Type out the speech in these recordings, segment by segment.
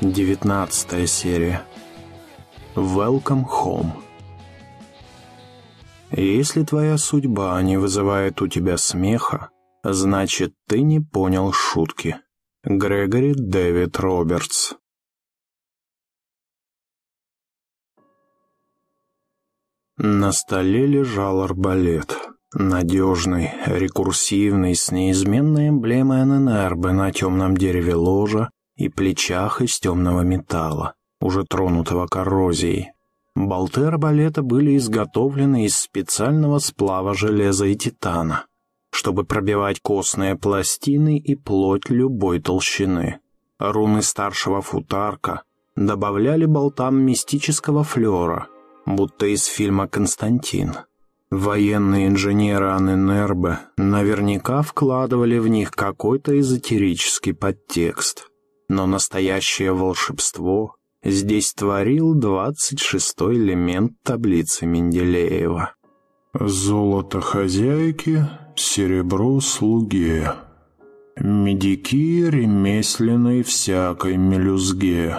Девятнадцатая серия. Welcome home. Если твоя судьба не вызывает у тебя смеха, значит, ты не понял шутки. Грегори Дэвид Робертс На столе лежал арбалет. Надежный, рекурсивный, с неизменной эмблемой ННРБ на темном дереве ложа и плечах из темного металла, уже тронутого коррозией. Болты арбалета были изготовлены из специального сплава железа и титана, чтобы пробивать костные пластины и плоть любой толщины. Руны старшего футарка добавляли болтам мистического флера, будто из фильма «Константин». Военные инженеры Анненербе наверняка вкладывали в них какой-то эзотерический подтекст. Но настоящее волшебство здесь творил двадцать шестой элемент таблицы Менделеева. «Золото хозяйки, серебро слуге, медики ремесленной всякой мелюзге».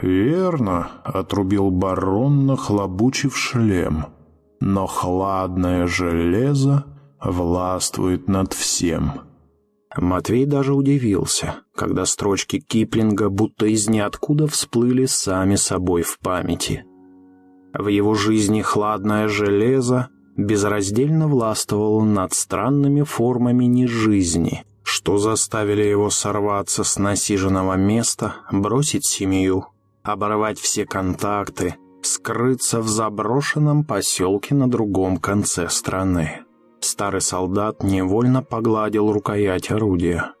«Верно», — отрубил барон, нахлобучив шлем но хладное железо властвует над всем». Матвей даже удивился, когда строчки Киплинга будто из ниоткуда всплыли сами собой в памяти. В его жизни хладное железо безраздельно властвовало над странными формами нежизни, что заставили его сорваться с насиженного места, бросить семью, оборвать все контакты, скрыться в заброшенном поселке на другом конце страны. Старый солдат невольно погладил рукоять орудия.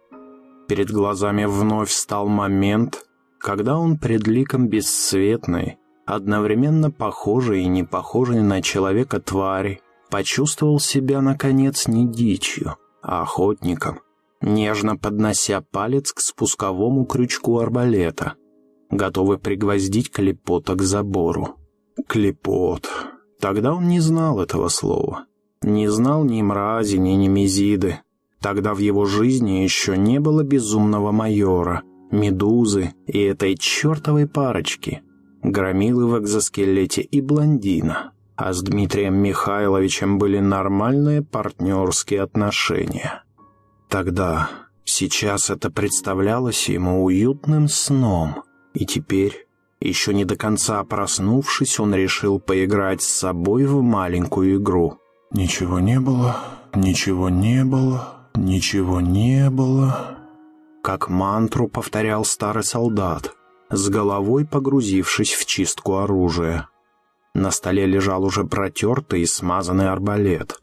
Перед глазами вновь стал момент, когда он пред ликом бесцветной, одновременно похожей и не похожей на человека твари, почувствовал себя, наконец, не дичью, а охотником, нежно поднося палец к спусковому крючку арбалета — готовы пригвоздить клепота к забору. Клепот. Тогда он не знал этого слова. Не знал ни мрази, ни немезиды. Тогда в его жизни еще не было безумного майора, медузы и этой чертовой парочки. Громилы в экзоскелете и блондина. А с Дмитрием Михайловичем были нормальные партнерские отношения. Тогда, сейчас это представлялось ему уютным сном — и теперь, еще не до конца проснувшись, он решил поиграть с собой в маленькую игру. «Ничего не было, ничего не было, ничего не было...» Как мантру повторял старый солдат, с головой погрузившись в чистку оружия. На столе лежал уже протертый и смазанный арбалет.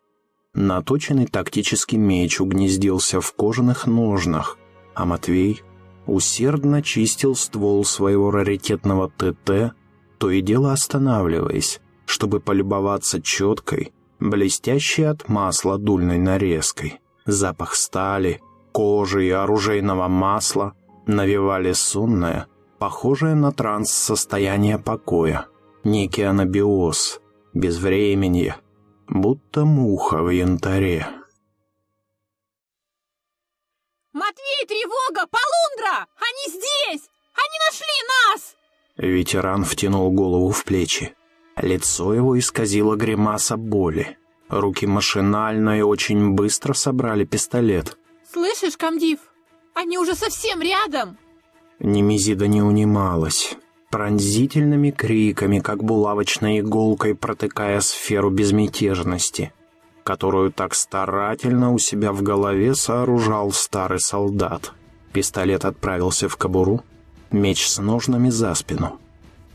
Наточенный тактический меч угнездился в кожаных ножнах, а Матвей усердно чистил ствол своего раритетного ТТ, то и дело останавливаясь, чтобы полюбоваться четкой, блестящей от масла дульной нарезкой. Запах стали, кожи и оружейного масла навевали сонное, похожее на транс состояние покоя, некий анабиоз, безвременье, будто муха в янтаре. «Матвей, тревога! Полундра! Они здесь! Они нашли нас!» Ветеран втянул голову в плечи. Лицо его исказило гримаса боли. Руки машинально и очень быстро собрали пистолет. «Слышишь, комдив? Они уже совсем рядом!» Немезида не унималась, пронзительными криками, как булавочной иголкой протыкая сферу безмятежности которую так старательно у себя в голове сооружал старый солдат. Пистолет отправился в кобуру, меч с ножнами за спину.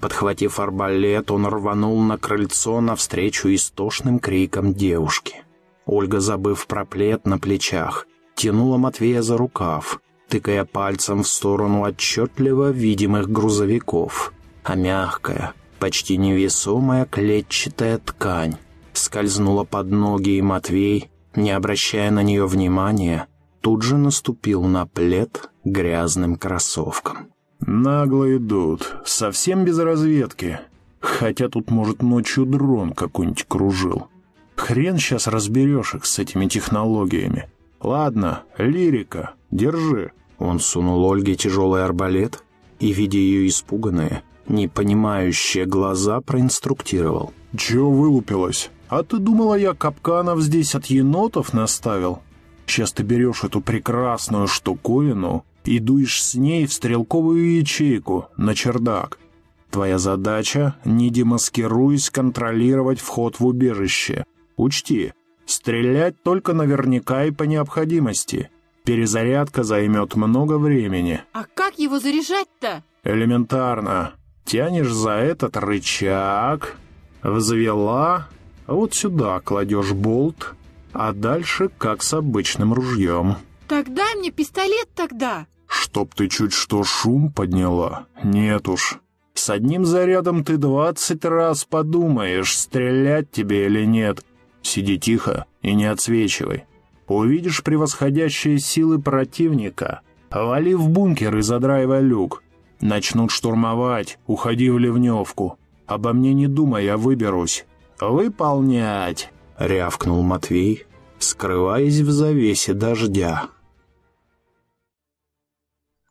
Подхватив арбалет, он рванул на крыльцо навстречу истошным крикам девушки. Ольга, забыв про плед на плечах, тянула Матвея за рукав, тыкая пальцем в сторону отчетливо видимых грузовиков, а мягкая, почти невесомая клетчатая ткань скользнула под ноги, и Матвей, не обращая на нее внимания, тут же наступил на плед грязным кроссовком. «Нагло идут, совсем без разведки. Хотя тут, может, ночью дрон какой-нибудь кружил. Хрен сейчас разберешь их с этими технологиями. Ладно, лирика, держи». Он сунул Ольге тяжелый арбалет и, видя ее испуганные, непонимающие глаза, проинструктировал. «Чего вылупилась? А ты думала, я капканов здесь от енотов наставил? Сейчас ты берешь эту прекрасную штуковину и дуешь с ней в стрелковую ячейку на чердак. Твоя задача, не демаскируясь, контролировать вход в убежище. Учти, стрелять только наверняка и по необходимости. Перезарядка займет много времени. А как его заряжать-то? Элементарно. Тянешь за этот рычаг, взвела, вот сюда кладешь болт, а дальше как с обычным ружьем. Так дай мне пистолет тогда. Чтоб ты чуть что шум подняла? Нет уж. С одним зарядом ты двадцать раз подумаешь, стрелять тебе или нет. Сиди тихо и не отсвечивай. Увидишь превосходящие силы противника, вали в бункер и задраивай люк. Начнут штурмовать, уходи в ливневку. Обо мне не думай, я выберусь. Выполнять!» — рявкнул Матвей, скрываясь в завесе дождя.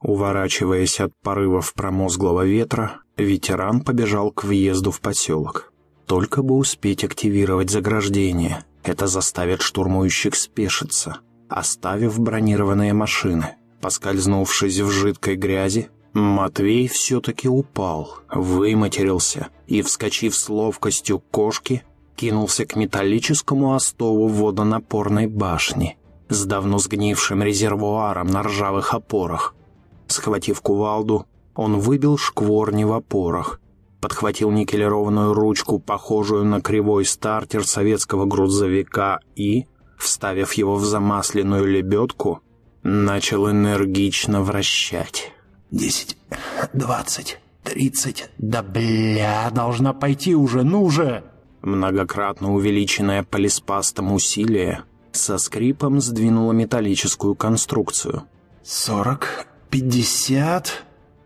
Уворачиваясь от порывов промозглого ветра, ветеран побежал к въезду в поселок. Только бы успеть активировать заграждение. Это заставит штурмующих спешиться, оставив бронированные машины. Поскользнувшись в жидкой грязи, Матвей все-таки упал, выматерился и, вскочив с ловкостью кошки, кинулся к металлическому остову водонапорной башни с давно сгнившим резервуаром на ржавых опорах. Схватив кувалду, он выбил шкворни в опорах, подхватил никелированную ручку, похожую на кривой стартер советского грузовика и, вставив его в замасленную лебедку, начал энергично вращать. «Десять, двадцать, тридцать, да бля, должна пойти уже, ну же!» Многократно увеличенное полиспастом усилие со скрипом сдвинуло металлическую конструкцию. «Сорок, пятьдесят,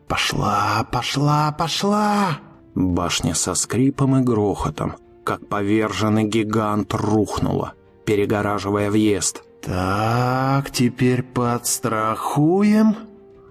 пошла, пошла, пошла!» Башня со скрипом и грохотом, как поверженный гигант, рухнула, перегораживая въезд. «Так, теперь подстрахуем».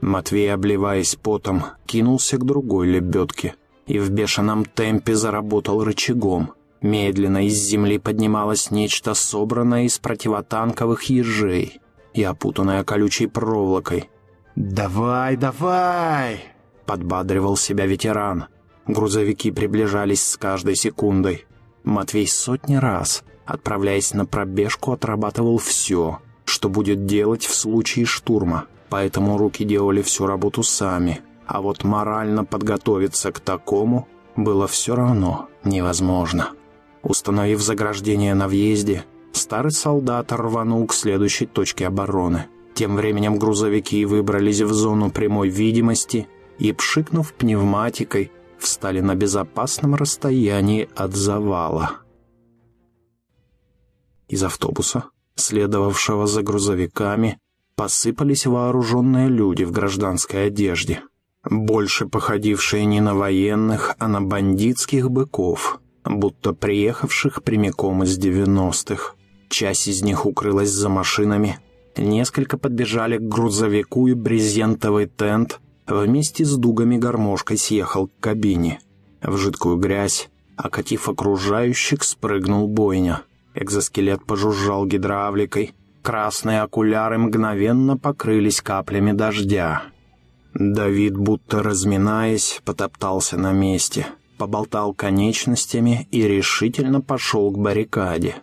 Матвей, обливаясь потом, кинулся к другой лебедке и в бешеном темпе заработал рычагом. Медленно из земли поднималось нечто собранное из противотанковых ежей и опутанное колючей проволокой. «Давай, давай!» — подбадривал себя ветеран. Грузовики приближались с каждой секундой. Матвей сотни раз, отправляясь на пробежку, отрабатывал все, что будет делать в случае штурма. Поэтому руки делали всю работу сами. А вот морально подготовиться к такому было все равно невозможно. Установив заграждение на въезде, старый солдат рванул к следующей точке обороны. Тем временем грузовики выбрались в зону прямой видимости и, пшикнув пневматикой, встали на безопасном расстоянии от завала. Из автобуса, следовавшего за грузовиками, посыпались вооруженные люди в гражданской одежде, больше походившие не на военных, а на бандитских быков, будто приехавших прямиком из девяностых. Часть из них укрылась за машинами, несколько подбежали к грузовику и брезентовый тент вместе с дугами гармошкой съехал к кабине. В жидкую грязь, окатив окружающих, спрыгнул бойня. Экзоскелет пожужжал гидравликой, красные окуляры мгновенно покрылись каплями дождя. Давид, будто разминаясь, потоптался на месте, поболтал конечностями и решительно пошел к баррикаде.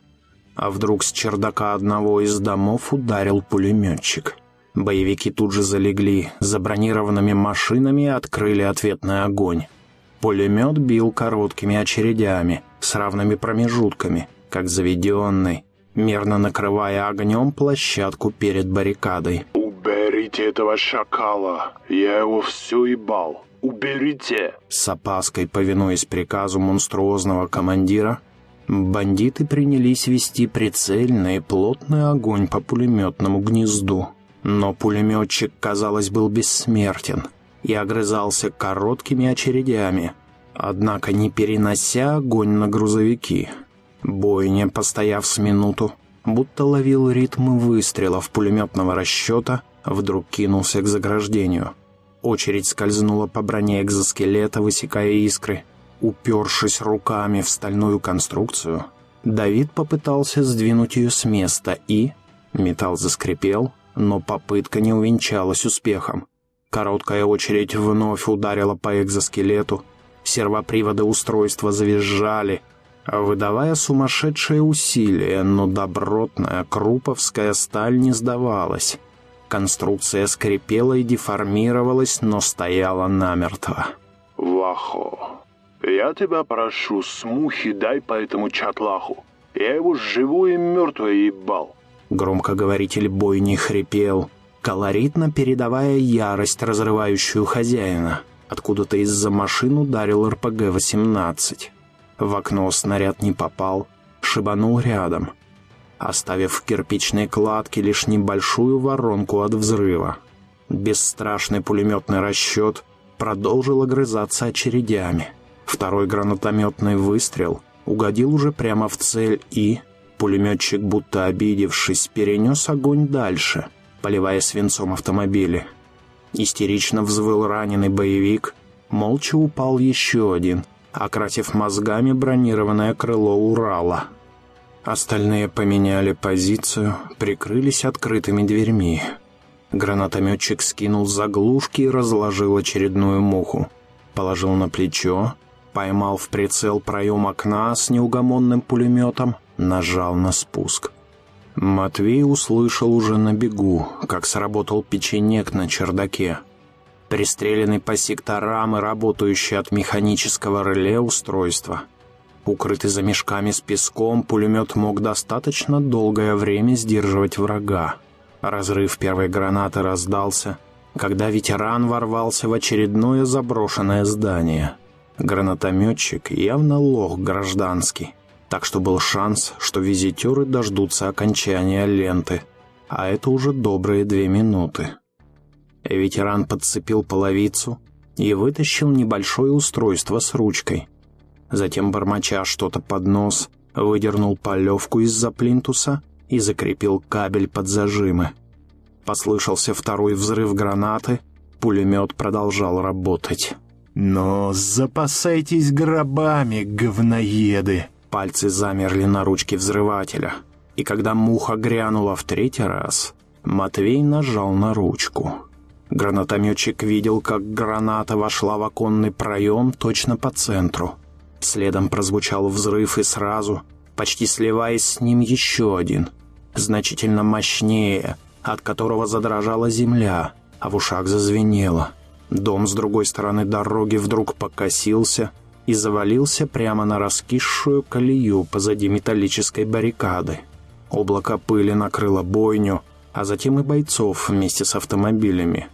А вдруг с чердака одного из домов ударил пулеметчик. Боевики тут же залегли, за бронированными машинами открыли ответный огонь. Пулемет бил короткими очередями, с равными промежутками, как заведенный, мерно накрывая огнем площадку перед баррикадой. «Уберите этого шакала! Я его всю ебал! Уберите!» С опаской, повинуясь приказу монструозного командира, бандиты принялись вести прицельный плотный огонь по пулеметному гнезду. Но пулеметчик, казалось, был бессмертен и огрызался короткими очередями, однако не перенося огонь на грузовики. Бойня, постояв с минуту, будто ловил ритм выстрелов пулеметного расчета, вдруг кинулся к заграждению. очередь скользнула по броне экзоскелета, высекая искры. Упершись руками в стальную конструкцию, Давид попытался сдвинуть ее с места и... Металл заскрипел, но попытка не увенчалась успехом. Короткая очередь вновь ударила по экзоскелету, сервоприводы устройства завизжали, выдавая сумасшедшее усилие, но добротная круповская сталь не сдавалась. Конструкция скрипела и деформировалась, но стояла намертво. «Вахо, я тебя прошу, смухи дай по этому чатлаху. Я его живую и мертвую ебал». Громкоговоритель бойни хрипел, колоритно передавая ярость, разрывающую хозяина. Откуда-то из-за машин ударил РПГ-18. В окно снаряд не попал, шибанул рядом, оставив в кирпичной кладке лишь небольшую воронку от взрыва. Бесстрашный пулеметный расчет продолжил огрызаться очередями. Второй гранатометный выстрел угодил уже прямо в цель и... Пулеметчик, будто обидевшись, перенес огонь дальше, поливая свинцом автомобили. Истерично взвыл раненый боевик, молча упал еще один, окрасив мозгами бронированное крыло Урала. Остальные поменяли позицию, прикрылись открытыми дверьми. Гранатометчик скинул заглушки и разложил очередную муху. Положил на плечо, поймал в прицел проем окна с неугомонным пулеметом, нажал на спуск. Матвей услышал уже на бегу, как сработал печенек на чердаке. Пристреленный по секторам и работающий от механического реле устройства. Укрытый за мешками с песком, пулемет мог достаточно долгое время сдерживать врага. Разрыв первой гранаты раздался, когда ветеран ворвался в очередное заброшенное здание. Гранатометчик явно лох гражданский так что был шанс, что визитеры дождутся окончания ленты, а это уже добрые две минуты. Ветеран подцепил половицу и вытащил небольшое устройство с ручкой. Затем, бормоча что-то под нос, выдернул полевку из-за плинтуса и закрепил кабель под зажимы. Послышался второй взрыв гранаты, пулемет продолжал работать. «Но запасайтесь гробами, говноеды!» Пальцы замерли на ручке взрывателя, и когда муха грянула в третий раз, Матвей нажал на ручку. Гранатометчик видел, как граната вошла в оконный проем точно по центру. Следом прозвучал взрыв и сразу, почти сливаясь с ним еще один, значительно мощнее, от которого задрожала земля, а в ушах зазвенело. Дом с другой стороны дороги вдруг покосился — и завалился прямо на раскисшую колею позади металлической баррикады. Облако пыли накрыло бойню, а затем и бойцов вместе с автомобилями.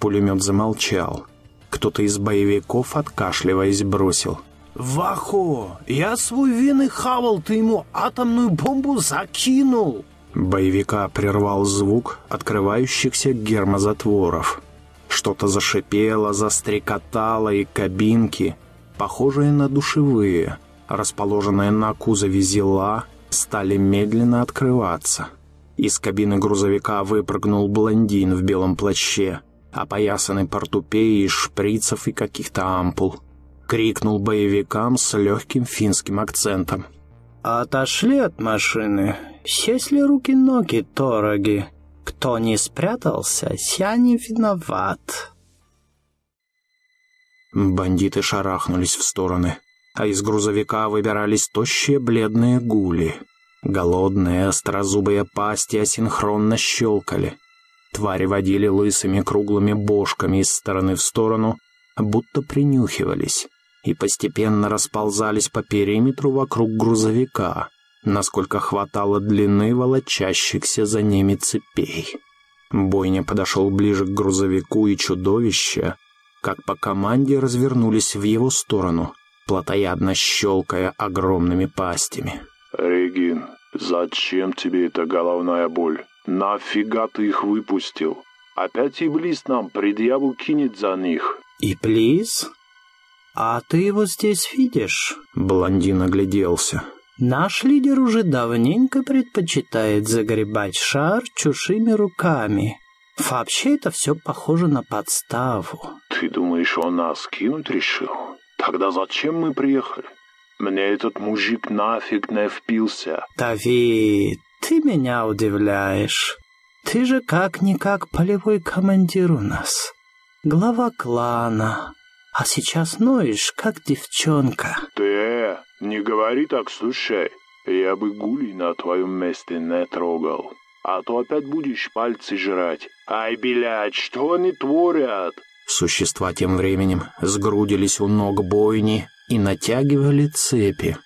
Пулемет замолчал. Кто-то из боевиков, откашливаясь, бросил. «Вахо, я свой вины хавал, ты ему атомную бомбу закинул!» Боевика прервал звук открывающихся гермозатворов. Что-то зашипело, застрекотало, и кабинки — похожие на душевые, расположенные на кузове зела, стали медленно открываться. Из кабины грузовика выпрыгнул блондин в белом плаще, опоясанный портупеей шприцев и каких-то ампул. Крикнул боевикам с легким финским акцентом. «Отошли от машины. Если руки-ноги тороги. Кто не спрятался, я не виноват». Бандиты шарахнулись в стороны, а из грузовика выбирались тощие бледные гули. Голодные острозубые пасти асинхронно щелкали. Твари водили лысыми круглыми бошками из стороны в сторону, будто принюхивались, и постепенно расползались по периметру вокруг грузовика, насколько хватало длины волочащихся за ними цепей. Бойня подошел ближе к грузовику, и чудовище — как по команде развернулись в его сторону, плотоядно щелкая огромными пастями. «Регин, зачем тебе эта головная боль? Нафига ты их выпустил? Опять Иблис нам предъяву кинет за них». «Иблис? А ты его здесь видишь?» Блондин огляделся. «Наш лидер уже давненько предпочитает загребать шар чужими руками. Вообще это все похоже на подставу. Ты думаешь, он нас кинуть решил? Тогда зачем мы приехали? Мне этот мужик нафиг не впился. Давид, ты меня удивляешь. Ты же как-никак полевой командир у нас. Глава клана. А сейчас ноешь, как девчонка. Ты, не говори так, слушай. Я бы гулей на твоем месте не трогал. А то опять будешь пальцы жрать. Ай, блядь, что они творят? Существа тем временем сгрудились у ног бойни и натягивали цепи.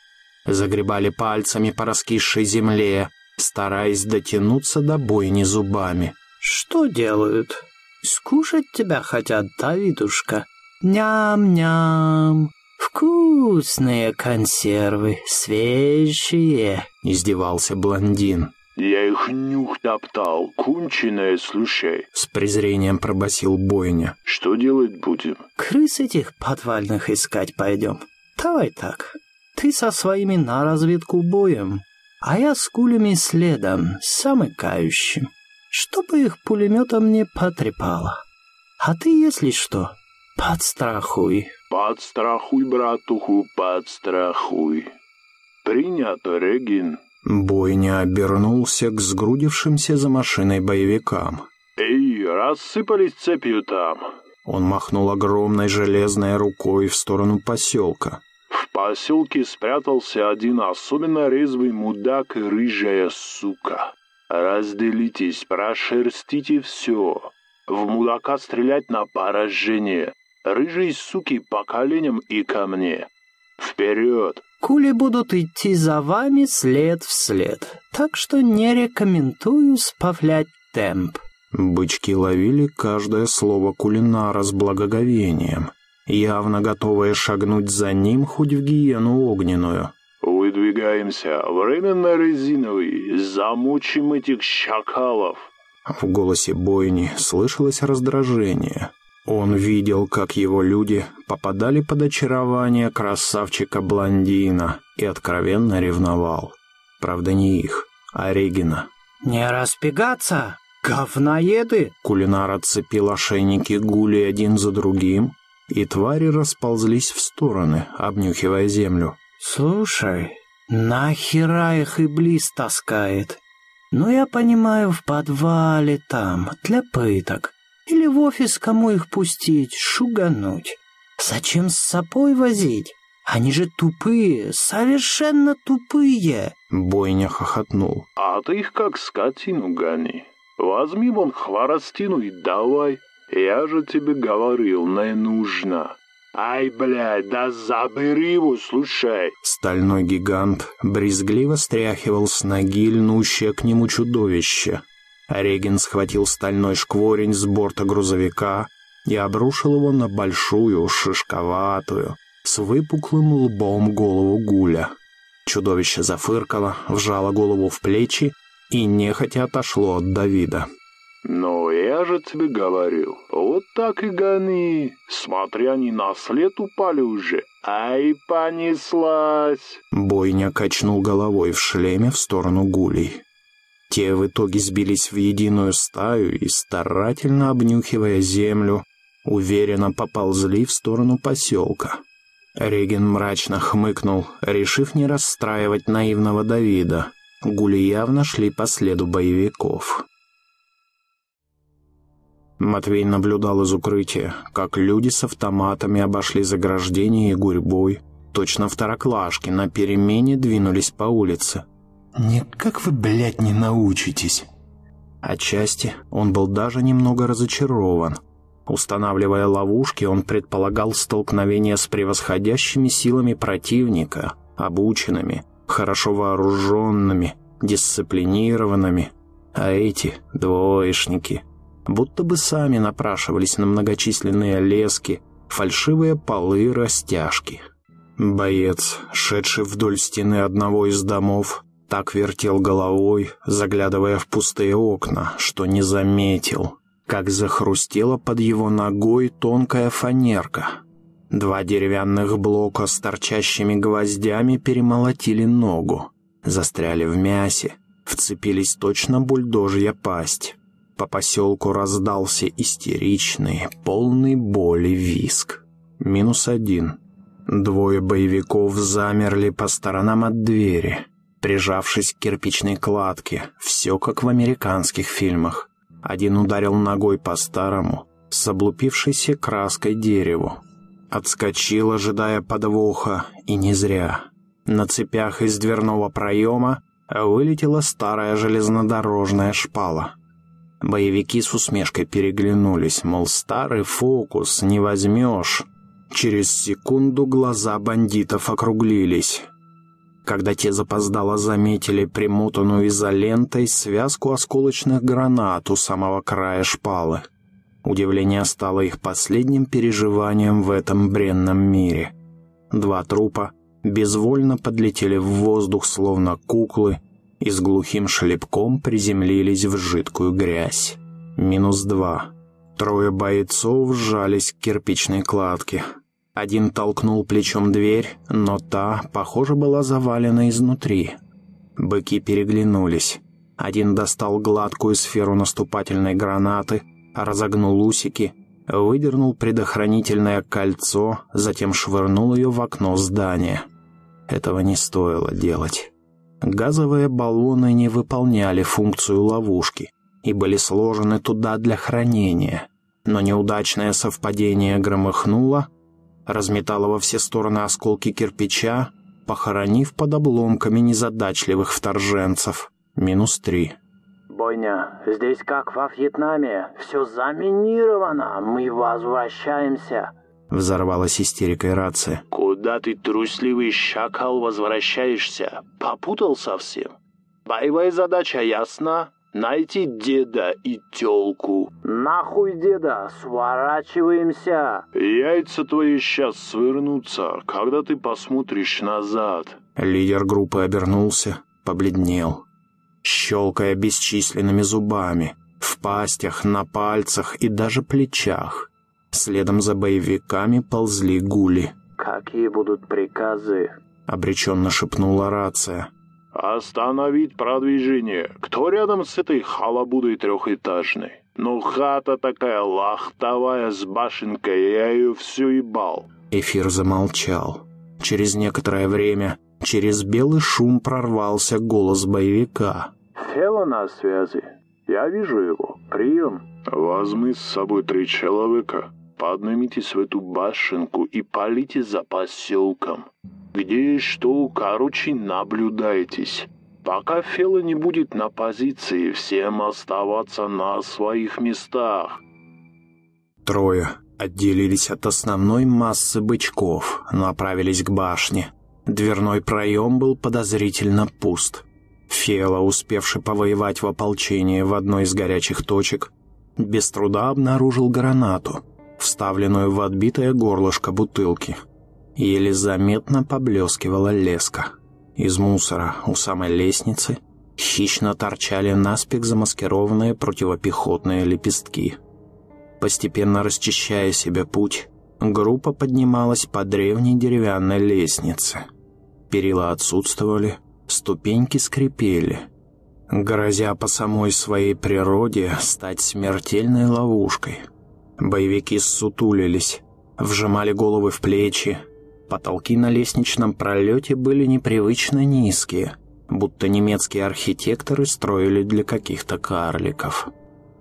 Загребали пальцами по раскисшей земле, стараясь дотянуться до бойни зубами. «Что делают? Скушать тебя хотят, Давидушка? Ням-ням! Вкусные консервы, свежие!» — издевался блондин. «Я их нюх топтал, конченая, слушай!» С презрением пробасил бойня. «Что делать будем?» «Крыс этих подвальных искать пойдем. Давай так. Ты со своими на разведку боем, а я с кулями следом, самыкающим, чтобы их пулеметом не потрепало. А ты, если что, подстрахуй». «Подстрахуй, братуху, подстрахуй. Принято, Регин». Бойня обернулся к сгрудившимся за машиной боевикам. «Эй, рассыпались цепью там!» Он махнул огромной железной рукой в сторону поселка. «В поселке спрятался один особенно резвый мудак и рыжая сука. Разделитесь, прошерстите все. В мудака стрелять на поражение. Рыжей суки по коленям и ко мне. Вперед!» Кули будут идти за вами след в след, так что не рекомендую сбавлять темп. Бычки ловили каждое слово кулинара с благоговением, явно готовые шагнуть за ним хоть в гиену огненную. «Выдвигаемся, временно резиновый, замучим этих шакалов!» В голосе бойни слышалось раздражение. Он видел, как его люди попадали под очарование красавчика-блондина и откровенно ревновал. Правда, не их, а Регина. «Не распегаться, говноеды!» Кулинар отцепил ошейники гули один за другим, и твари расползлись в стороны, обнюхивая землю. «Слушай, нахера их и близ таскает? Ну, я понимаю, в подвале там, для пыток». Или в офис кому их пустить, шугануть? Зачем с собой возить? Они же тупые, совершенно тупые!» Бойня хохотнул. «А ты их как скотину гони. Возьми вон хворостину и давай. Я же тебе говорил, не нужно. Ай, блядь, да забери его, слушай!» Стальной гигант брезгливо стряхивал с ноги льнущее к нему чудовище. Регин схватил стальной шкворень с борта грузовика и обрушил его на большую, шишковатую, с выпуклым лбом голову гуля. Чудовище зафыркало, вжало голову в плечи и нехотя отошло от Давида. «Но я же тебе говорил, вот так и гони. Смотри, они на след упали уже. Ай, понеслась!» Бойня качнул головой в шлеме в сторону гулей. Те в итоге сбились в единую стаю и, старательно обнюхивая землю, уверенно поползли в сторону поселка. Реген мрачно хмыкнул, решив не расстраивать наивного Давида. Гули явно шли по следу боевиков. Матвей наблюдал из укрытия, как люди с автоматами обошли заграждение и гурьбой. Точно второклашки на перемене двинулись по улице. «Никак вы, блядь, не научитесь!» Отчасти он был даже немного разочарован. Устанавливая ловушки, он предполагал столкновение с превосходящими силами противника, обученными, хорошо вооруженными, дисциплинированными. А эти двоечники будто бы сами напрашивались на многочисленные лески, фальшивые полы и растяжки. Боец, шедший вдоль стены одного из домов, так вертел головой, заглядывая в пустые окна, что не заметил, как захрустела под его ногой тонкая фанерка. Два деревянных блока с торчащими гвоздями перемолотили ногу, застряли в мясе, вцепились точно бульдожья пасть. По поселку раздался истеричный, полный боли виск. Минус один. Двое боевиков замерли по сторонам от двери, прижавшись к кирпичной кладке, все как в американских фильмах. Один ударил ногой по старому, с облупившейся краской дереву. Отскочил, ожидая подвоха, и не зря. На цепях из дверного проема вылетела старая железнодорожная шпала. Боевики с усмешкой переглянулись, мол, старый фокус не возьмешь. Через секунду глаза бандитов округлились. Когда те запоздало заметили примотанную изолентой связку осколочных гранат у самого края шпалы. Удивление стало их последним переживанием в этом бренном мире. Два трупа безвольно подлетели в воздух, словно куклы, и с глухим шлепком приземлились в жидкую грязь. Минус два. Трое бойцов сжались к кирпичной кладке. Один толкнул плечом дверь, но та, похоже, была завалена изнутри. Быки переглянулись. Один достал гладкую сферу наступательной гранаты, разогнул усики, выдернул предохранительное кольцо, затем швырнул ее в окно здания. Этого не стоило делать. Газовые баллоны не выполняли функцию ловушки и были сложены туда для хранения, но неудачное совпадение громыхнуло, разметало во все стороны осколки кирпича, похоронив под обломками незадачливых вторженцев. Минус три. «Бойня, здесь как во Вьетнаме. Все заминировано. Мы возвращаемся». Взорвалась истерикой рация. «Куда ты, трусливый шакал, возвращаешься? Попутал совсем? Боевая задача ясна? Найти деда и тёлку». «Нахуй деда, сворачиваемся!» «Яйца твои сейчас свернутся, когда ты посмотришь назад». Лидер группы обернулся, побледнел, щелкая бесчисленными зубами, в пастях, на пальцах и даже плечах. Следом за боевиками ползли гули. «Какие будут приказы?» — обреченно шепнула рация. «Остановить продвижение. Кто рядом с этой халабудой трехэтажной? Ну, хата такая лахтовая с башенкой, я ее всю ебал». Эфир замолчал. Через некоторое время через белый шум прорвался голос боевика. «Фела на связи. Я вижу его. Прием». «Возьми с собой три человека поднимитесь в эту башенку и полите за поселком. Где что, короче, наблюдайтесь. Пока Фела не будет на позиции, всем оставаться на своих местах. Трое отделились от основной массы бычков, направились к башне. Дверной проем был подозрительно пуст. Фела, успевший повоевать в ополчении в одной из горячих точек, без труда обнаружил гранату — вставленную в отбитое горлышко бутылки. Еле заметно поблескивала леска. Из мусора у самой лестницы хищно торчали наспех замаскированные противопехотные лепестки. Постепенно расчищая себе путь, группа поднималась по древней деревянной лестнице. Перила отсутствовали, ступеньки скрипели, грозя по самой своей природе стать смертельной ловушкой — Боевики ссутулились, вжимали головы в плечи. Потолки на лестничном пролете были непривычно низкие, будто немецкие архитекторы строили для каких-то карликов.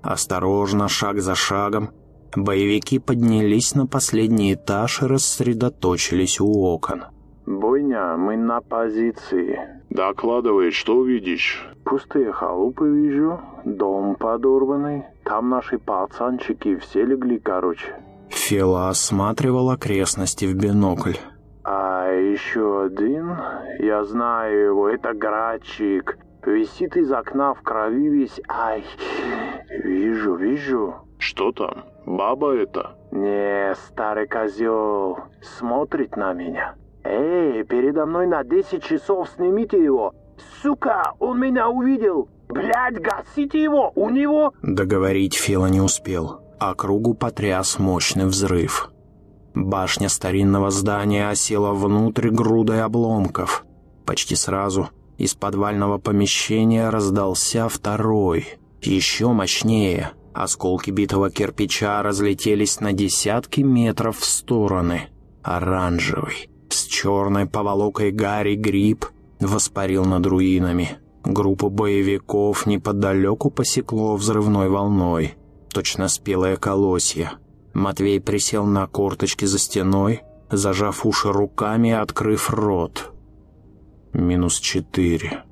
Осторожно, шаг за шагом, боевики поднялись на последний этаж и рассредоточились у окон. «Бойня, мы на позиции». «Докладывай, что увидишь?» «Пустые халупы вижу, дом подорванный, там наши пацанчики все легли, короче». Фела осматривал окрестности в бинокль. «А еще один, я знаю его, это Грачик, висит из окна в крови весь, ай, вижу, вижу». «Что там? Баба это?» «Не, старый козел, смотрит на меня». «Эй, передо мной на 10 часов снимите его! Сука, он меня увидел! Блядь, гасите его! У него...» Договорить Фила не успел. а кругу потряс мощный взрыв. Башня старинного здания осела внутрь грудой обломков. Почти сразу из подвального помещения раздался второй, Еще мощнее. Осколки битого кирпича разлетелись на десятки метров в стороны. Оранжевый, с черной поволокой Гарри Гриб воспарил над руинами. Группу боевиков неподалеку посекло взрывной волной. Точно спелое колосье. Матвей присел на корточки за стеной, зажав уши руками и открыв рот. Минус четыре.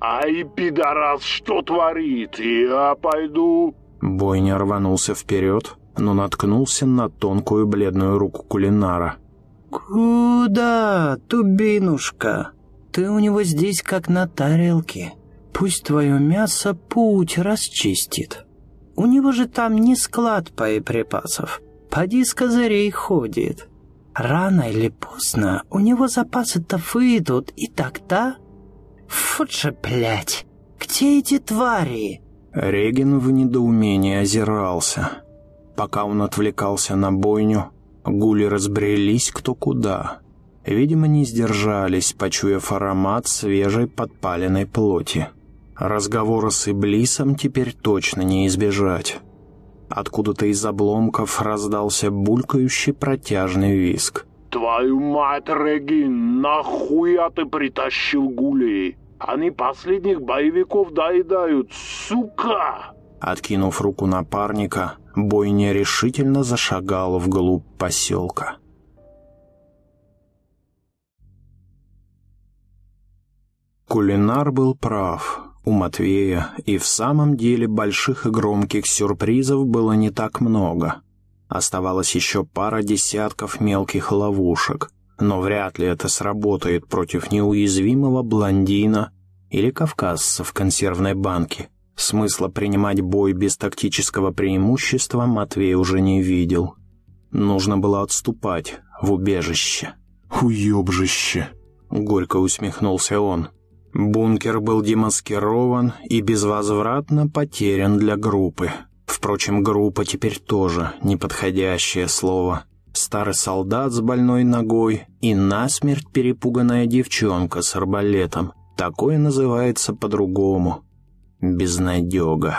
«Ай, пидорас, что творит? Я пойду...» Бойня рванулся вперед, но наткнулся на тонкую бледную руку кулинара. «Куда, тубинушка? Ты у него здесь как на тарелке. Пусть твое мясо путь расчистит. У него же там не склад боеприпасов. Поди с козырей ходит. Рано или поздно у него запасы-то выйдут, и тогда... Фу же, блядь, где эти твари?» Реген в недоумении озирался. Пока он отвлекался на бойню, гули разбрелись кто куда. Видимо, не сдержались, почуяв аромат свежей подпаленной плоти. Разговора с Иблисом теперь точно не избежать. Откуда-то из обломков раздался булькающий протяжный виск. «Твою мать, Регин, нахуя ты притащил гулей? Они последних боевиков доедают, сука!» Откинув руку напарника, бой нерешительно зашагал вглубь поселка. Кулинар был прав. У Матвея и в самом деле больших и громких сюрпризов было не так много. Оставалось еще пара десятков мелких ловушек, но вряд ли это сработает против неуязвимого блондина или кавказца в консервной банке. Смысла принимать бой без тактического преимущества Матвей уже не видел. Нужно было отступать в убежище. «Уебжище!» — горько усмехнулся он. Бункер был демаскирован и безвозвратно потерян для группы. Впрочем, группа теперь тоже неподходящее слово. Старый солдат с больной ногой и насмерть перепуганная девчонка с арбалетом. Такое называется по-другому. Безнадега.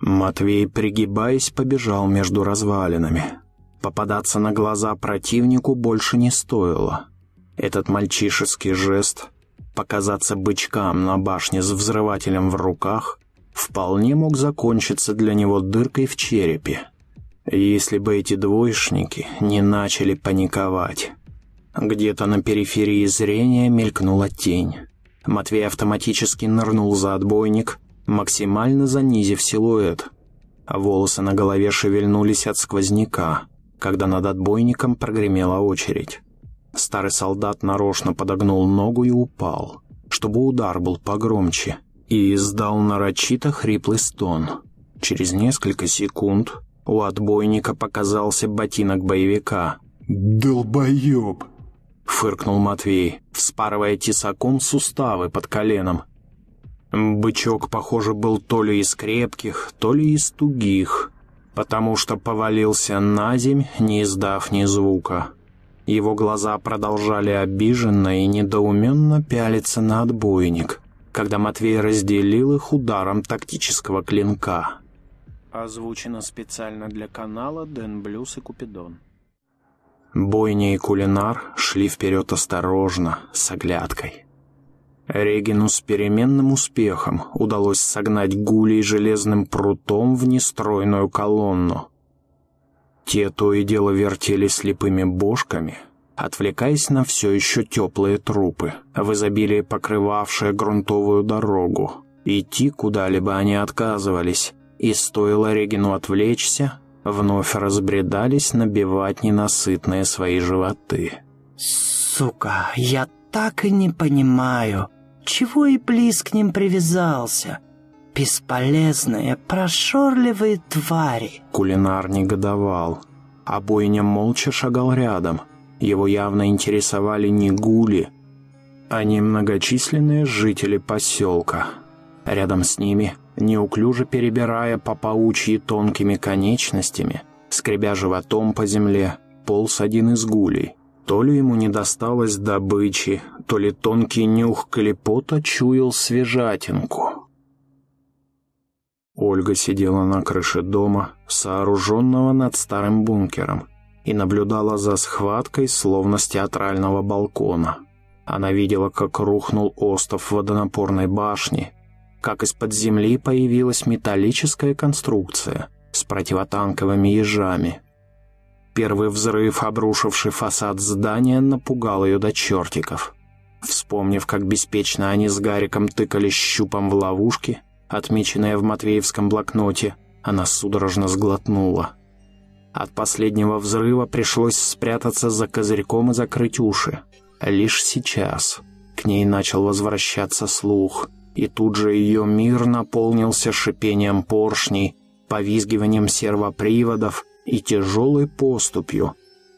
Матвей, пригибаясь, побежал между развалинами. Попадаться на глаза противнику больше не стоило. Этот мальчишеский жест показаться бычкам на башне с взрывателем в руках вполне мог закончиться для него дыркой в черепе, если бы эти двоечники не начали паниковать. Где-то на периферии зрения мелькнула тень. Матвей автоматически нырнул за отбойник, максимально занизив силуэт. Волосы на голове шевельнулись от сквозняка, когда над отбойником прогремела очередь. Старый солдат нарочно подогнул ногу и упал, чтобы удар был погромче, и издал нарочито хриплый стон. Через несколько секунд у отбойника показался ботинок боевика. «Долбоеб!» — фыркнул Матвей, вспарывая тесаком суставы под коленом. Бычок, похоже, был то ли из крепких, то ли из тугих, потому что повалился на земь, не издав ни звука. Его глаза продолжали обиженно и недоуменно пялиться на отбойник, когда Матвей разделил их ударом тактического клинка. Озвучено специально для канала Дэн Блюз и Купидон. Бойня и кулинар шли вперед осторожно, с оглядкой. Регину с переменным успехом удалось согнать гулей железным прутом в нестройную колонну, те то и дело вертели слепыми бошками, отвлекаясь на все еще теплые трупы, в изобилии покрывавшие грунтовую дорогу. Идти куда-либо они отказывались, и стоило Регину отвлечься, вновь разбредались набивать ненасытные свои животы. «Сука, я так и не понимаю, чего и близ к ним привязался?» «Бесполезные, прошорливые твари!» Кулинар негодовал. А бойня молча шагал рядом. Его явно интересовали не гули, а немногочисленные жители поселка. Рядом с ними, неуклюже перебирая по паучьи тонкими конечностями, скребя животом по земле, полз один из гулей. То ли ему не досталось добычи, то ли тонкий нюх клепота чуял свежатинку. Ольга сидела на крыше дома, сооруженного над старым бункером, и наблюдала за схваткой, словно с театрального балкона. Она видела, как рухнул остов водонапорной башни, как из-под земли появилась металлическая конструкция с противотанковыми ежами. Первый взрыв, обрушивший фасад здания, напугал ее до чертиков. Вспомнив, как беспечно они с Гариком тыкали щупом в ловушки, отмеченные в Матвеевском блокноте, она судорожно сглотнула. От последнего взрыва пришлось спрятаться за козырьком и закрыть уши. Лишь сейчас к ней начал возвращаться слух, и тут же ее мир наполнился шипением поршней, повизгиванием сервоприводов и тяжелой поступью,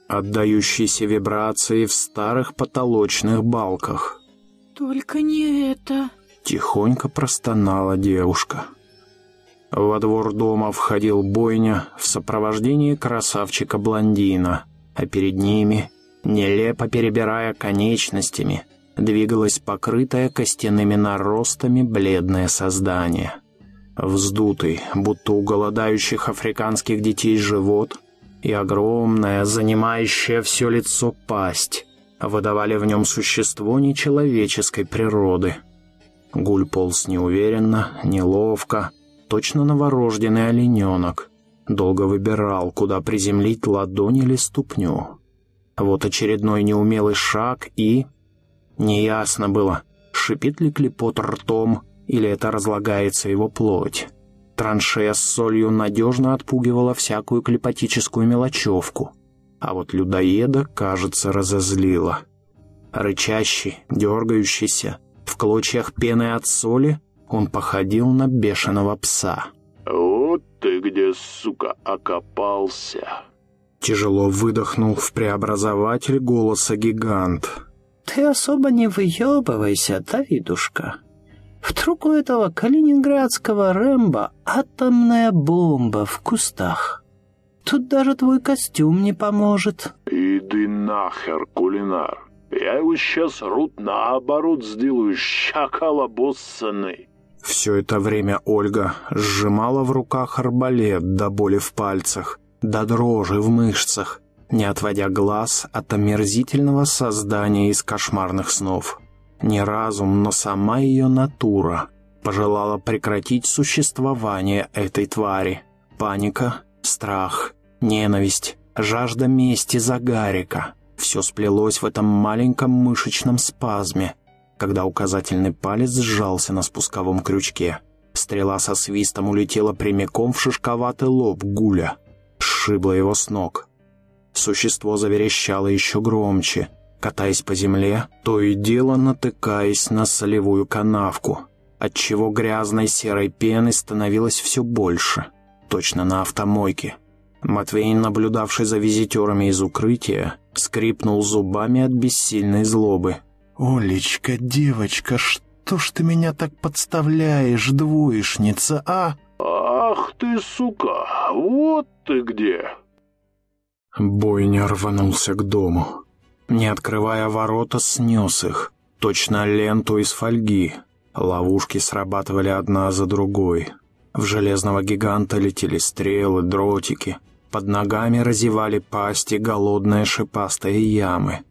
отдающейся вибрации в старых потолочных балках. «Только не это!» — тихонько простонала девушка. Во двор дома входил бойня в сопровождении красавчика-блондина, а перед ними, нелепо перебирая конечностями, двигалось покрытое костяными наростами бледное создание. Вздутый, будто у голодающих африканских детей живот и огромная, занимающая все лицо пасть выдавали в нем существо нечеловеческой природы. Гуль полз неуверенно, неловко, точно новорожденный олененок. Долго выбирал, куда приземлить ладонь или ступню. Вот очередной неумелый шаг и... Неясно было, шипит ли клепот ртом, или это разлагается его плоть. Траншея с солью надежно отпугивала всякую клепатическую мелочевку. А вот людоеда, кажется, разозлила. Рычащий, дергающийся, в клочьях пены от соли, он походил на бешеного пса. «Вот ты где, сука, окопался!» Тяжело выдохнул в преобразователь голоса гигант. «Ты особо не выебывайся, Давидушка. Вдруг у этого калининградского Рэмбо атомная бомба в кустах. Тут даже твой костюм не поможет». «Иди нахер, кулинар. Я его сейчас рут наоборот сделаю, щакалобоссанный». Все это время Ольга сжимала в руках арбалет до боли в пальцах, до дрожи в мышцах, не отводя глаз от омерзительного создания из кошмарных снов. Не разум, но сама ее натура пожелала прекратить существование этой твари. Паника, страх, ненависть, жажда мести за Гарика. Все сплелось в этом маленьком мышечном спазме, когда указательный палец сжался на спусковом крючке. Стрела со свистом улетела прямиком в шишковатый лоб Гуля, сшибла его с ног. Существо заверещало еще громче, катаясь по земле, то и дело натыкаясь на солевую канавку, отчего грязной серой пены становилось все больше, точно на автомойке. Матвей, наблюдавший за визитерами из укрытия, скрипнул зубами от бессильной злобы – «Олечка, девочка, что ж ты меня так подставляешь, двоечница, а?» «Ах ты, сука, вот ты где!» Бойня рванулся к дому. Не открывая ворота, снес их. Точно ленту из фольги. Ловушки срабатывали одна за другой. В железного гиганта летели стрелы, дротики. Под ногами разевали пасти голодные шипастые ямы.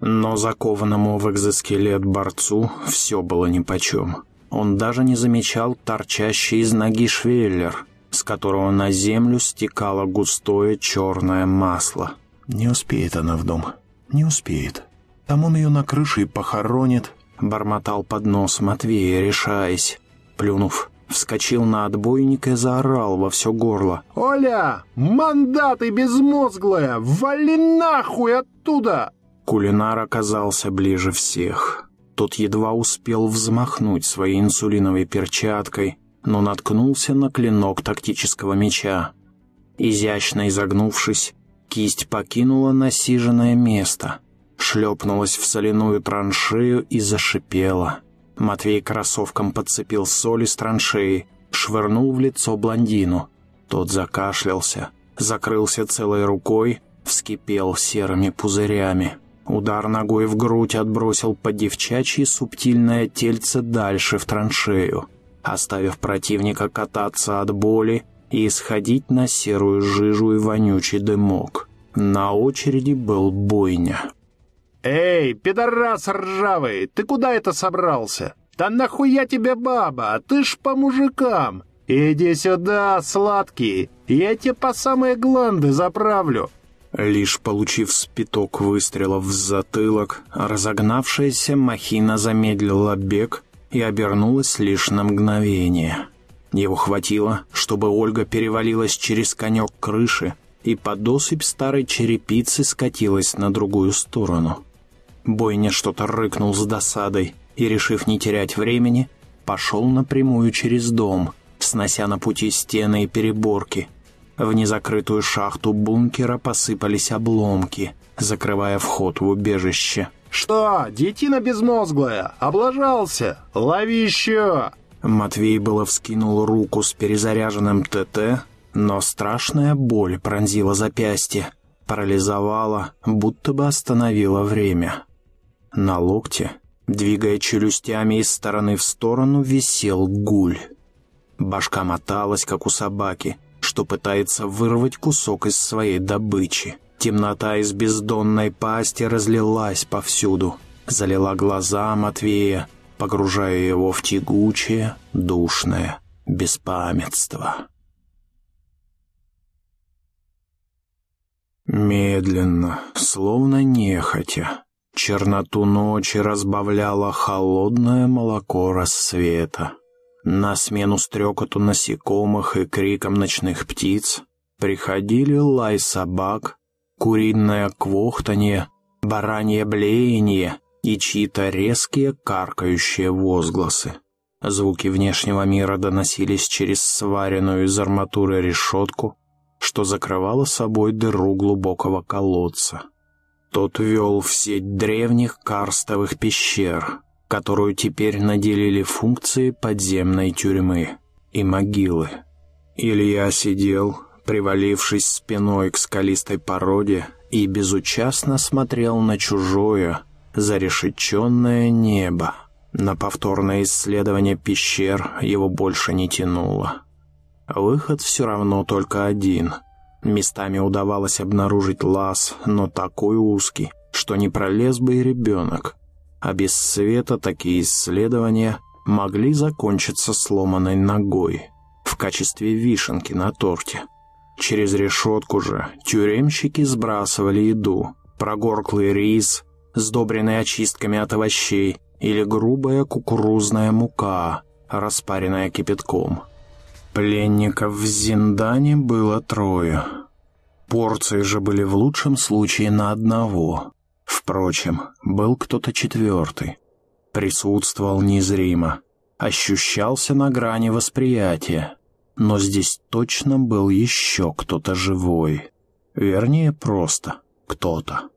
Но закованному в экзоскелет борцу все было нипочем. Он даже не замечал торчащий из ноги швеллер, с которого на землю стекало густое черное масло. «Не успеет она в дом, не успеет. Там он ее на крыше и похоронит», — бормотал под нос Матвея, решаясь. Плюнув, вскочил на отбойник и заорал во все горло. «Оля, мандаты безмозглая, вали нахуй оттуда!» Кулинар оказался ближе всех. Тот едва успел взмахнуть своей инсулиновой перчаткой, но наткнулся на клинок тактического меча. Изящно изогнувшись, кисть покинула насиженное место, шлепнулась в соляную траншею и зашипела. Матвей кроссовком подцепил соль из траншеи, швырнул в лицо блондину. Тот закашлялся, закрылся целой рукой, вскипел серыми пузырями. Удар ногой в грудь отбросил по девчачьи субтильное тельце дальше в траншею. оставив противника кататься от боли и исходить на серую жижу и вонючий дымок. На очереди был бойня. «Эй, пидорас ржавый, ты куда это собрался? Да нахуя тебе баба? Ты ж по мужикам! Иди сюда, сладкий, я тебе по самые гланды заправлю!» Лишь получив спиток выстрелов в затылок, разогнавшаяся махина замедлила бег и обернулась лишь на мгновение. Его хватило, чтобы Ольга перевалилась через конек крыши и под осыпь старой черепицы скатилась на другую сторону. Бойня что-то рыкнул с досадой и, решив не терять времени, пошел напрямую через дом, снося на пути стены и переборки. В незакрытую шахту бункера посыпались обломки, закрывая вход в убежище. «Что, детина безмозглая? Облажался? Лови еще!» Матвей было вскинул руку с перезаряженным ТТ, но страшная боль пронзила запястье, парализовала, будто бы остановила время. На локте, двигая челюстями из стороны в сторону, висел гуль. Башка моталась, как у собаки, что пытается вырвать кусок из своей добычи. Темнота из бездонной пасти разлилась повсюду, залила глаза Матвея, погружая его в тягучее, душное беспамятство. Медленно, словно нехотя, Черноту ночи разбавляло холодное молоко рассвета. На смену стрекоту насекомых и крикам ночных птиц приходили лай собак, куриное квохтанье, баранье блеяние и чьи-то резкие каркающие возгласы. Звуки внешнего мира доносились через сваренную из арматуры решетку, что закрывало собой дыру глубокого колодца. Тот вел в сеть древних карстовых пещер, которую теперь наделили функции подземной тюрьмы и могилы. Илья сидел, привалившись спиной к скалистой породе, и безучастно смотрел на чужое, зарешеченное небо. На повторное исследование пещер его больше не тянуло. Выход все равно только один — Местами удавалось обнаружить лаз, но такой узкий, что не пролез бы и ребенок. А без света такие исследования могли закончиться сломанной ногой в качестве вишенки на торте. Через решетку же тюремщики сбрасывали еду, прогорклый рис, сдобренный очистками от овощей или грубая кукурузная мука, распаренная кипятком. Пленников в Зиндане было трое. Порции же были в лучшем случае на одного. Впрочем, был кто-то четвертый. Присутствовал незримо, ощущался на грани восприятия. Но здесь точно был еще кто-то живой. Вернее, просто кто-то.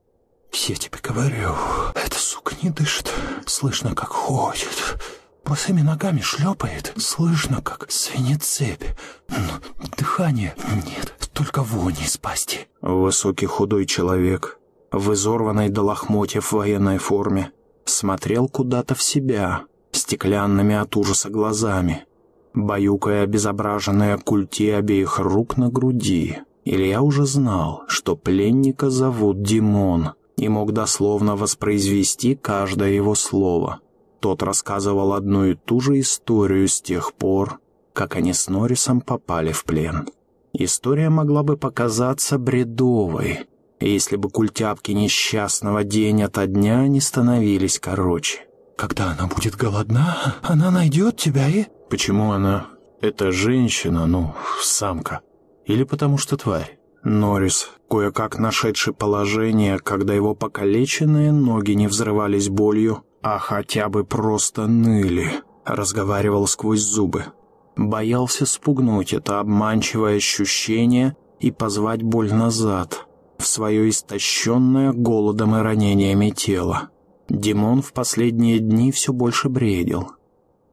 «Я тебе говорю, эта сука не дышит. Слышно, как ходит. Босыми ногами шлепает. Слышно, как свинет цепь. Но дыхания нет, только вони из пасти. Высокий худой человек, в изорванной до лохмотьев военной форме, смотрел куда-то в себя, стеклянными от ужаса глазами, баюкая обезображенные культи обеих рук на груди. Илья уже знал, что пленника зовут Димон, и мог дословно воспроизвести каждое его слово. Тот рассказывал одну и ту же историю с тех пор, как они с Норрисом попали в плен. История могла бы показаться бредовой, если бы культяпки несчастного день ото дня не становились короче. «Когда она будет голодна, она найдет тебя и...» «Почему она? Это женщина, ну, самка. Или потому что тварь?» Норрис, кое-как нашедший положение, когда его покалеченные ноги не взрывались болью, а хотя бы просто ныли, разговаривал сквозь зубы. Боялся спугнуть это обманчивое ощущение и позвать боль назад, в свое истощенное голодом и ранениями тело. Димон в последние дни все больше бредил.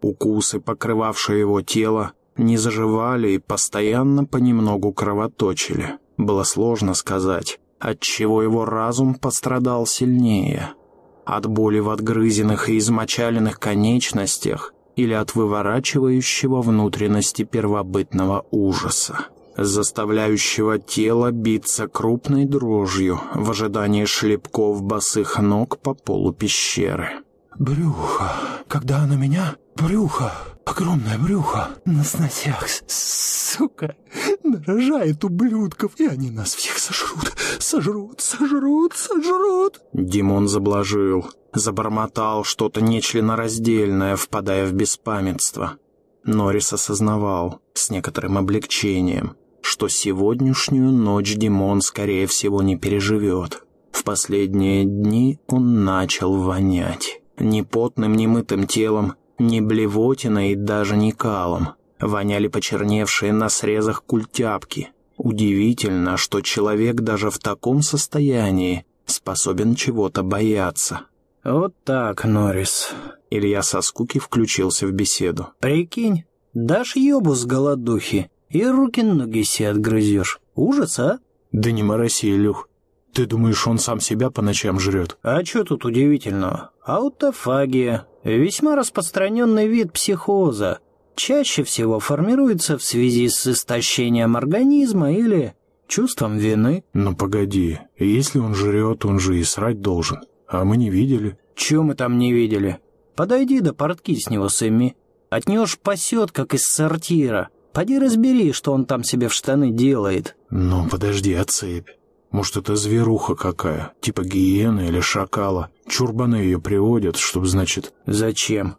Укусы, покрывавшие его тело, не заживали и постоянно понемногу кровоточили. Было сложно сказать, отчего его разум пострадал сильнее – от боли в отгрызенных и измочаленных конечностях или от выворачивающего внутренности первобытного ужаса, заставляющего тело биться крупной дрожью в ожидании шлепков босых ног по полу пещеры. «Брюхо! Когда оно меня? Брюхо! Огромное брюхо! На сносях, сука! Нарожает ублюдков, и они нас всех сожрут! Сожрут, сожрут, сожрут!» Димон заблажил, забормотал что-то нечленораздельное, впадая в беспамятство. Норрис осознавал, с некоторым облегчением, что сегодняшнюю ночь Димон, скорее всего, не переживет. В последние дни он начал вонять. Ни потным, ни мытым телом, ни блевотиной и даже не калом. Воняли почерневшие на срезах культяпки. Удивительно, что человек даже в таком состоянии способен чего-то бояться. «Вот так, Норрис». Илья со скуки включился в беседу. «Прикинь, дашь ёбу с голодухи и руки-ноги себе отгрызешь. Ужас, а?» «Да не мороси, Илюх. Ты думаешь, он сам себя по ночам жрет?» «А что тут удивительного? Аутофагия. Весьма распространенный вид психоза. Чаще всего формируется в связи с истощением организма или чувством вины». «Ну погоди, если он жрет, он же и срать должен. А мы не видели». «Чё мы там не видели? Подойди до портки с него, Сэмми. От него ж пасет, как из сортира. Поди разбери, что он там себе в штаны делает». «Ну, подожди, отцепь. Может, это зверуха какая, типа гиены или шакала. Чурбаны ее приводят, чтобы, значит...» «Зачем?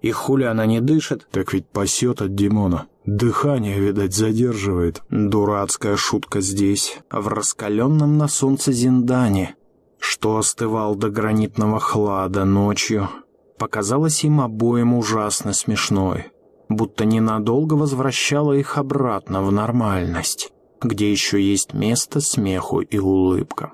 И хули она не дышит?» «Так ведь пасет от Димона. Дыхание, видать, задерживает». Дурацкая шутка здесь, в раскаленном на солнце Зиндане, что остывал до гранитного хлада ночью, показалось им обоим ужасно смешной, будто ненадолго возвращало их обратно в нормальность, где еще есть место смеху и улыбкам.